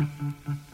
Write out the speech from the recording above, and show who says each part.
Speaker 1: Mm-hmm.